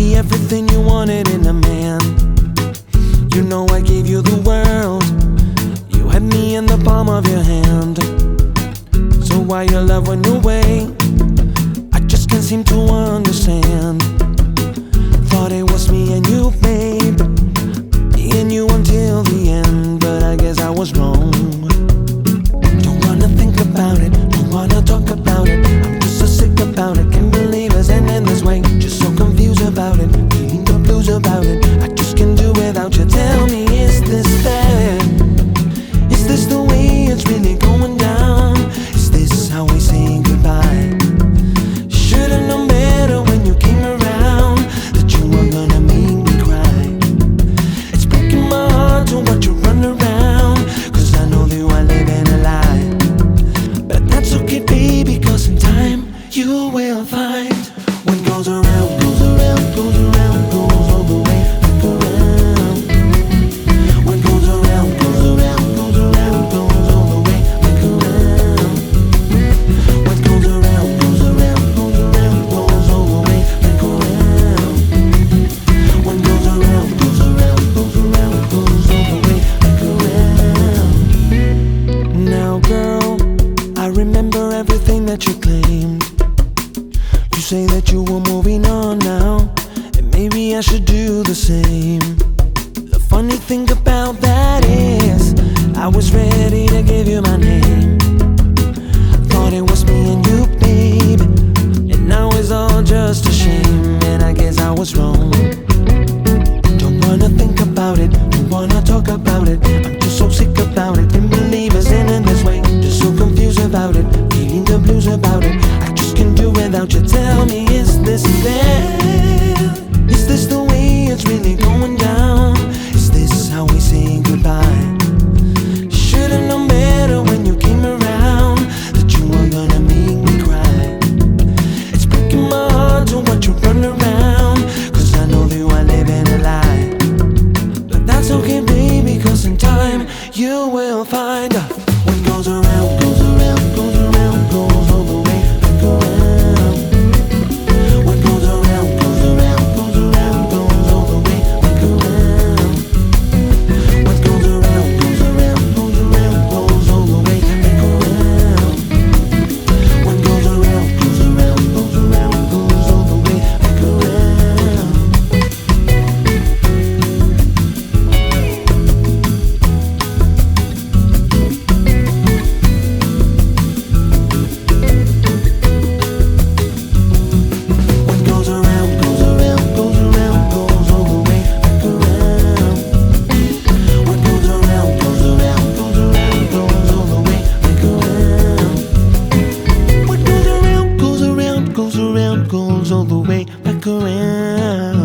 everything you wanted in a man. You know I gave you the world. You had me in the palm of your hand. So why your love went away? I just can't seem to understand. Thought it was me and you, babe. Me and you until the end. Tell me, is this? Is this the way it's really going down? Is this how we say goodbye? Say that you were moving on now, and maybe I should do the same. The funny thing about that is, I was ready to give you my name. I thought it was me and you, babe, and now it's all just a shame, and I guess I was wrong. Don't wanna think about it, don't wanna talk about it. I'm just so sick about it, can't believe it's ending this way. Just so confused about it, feeling the blues about it. I just can't do without you. You all the way back around.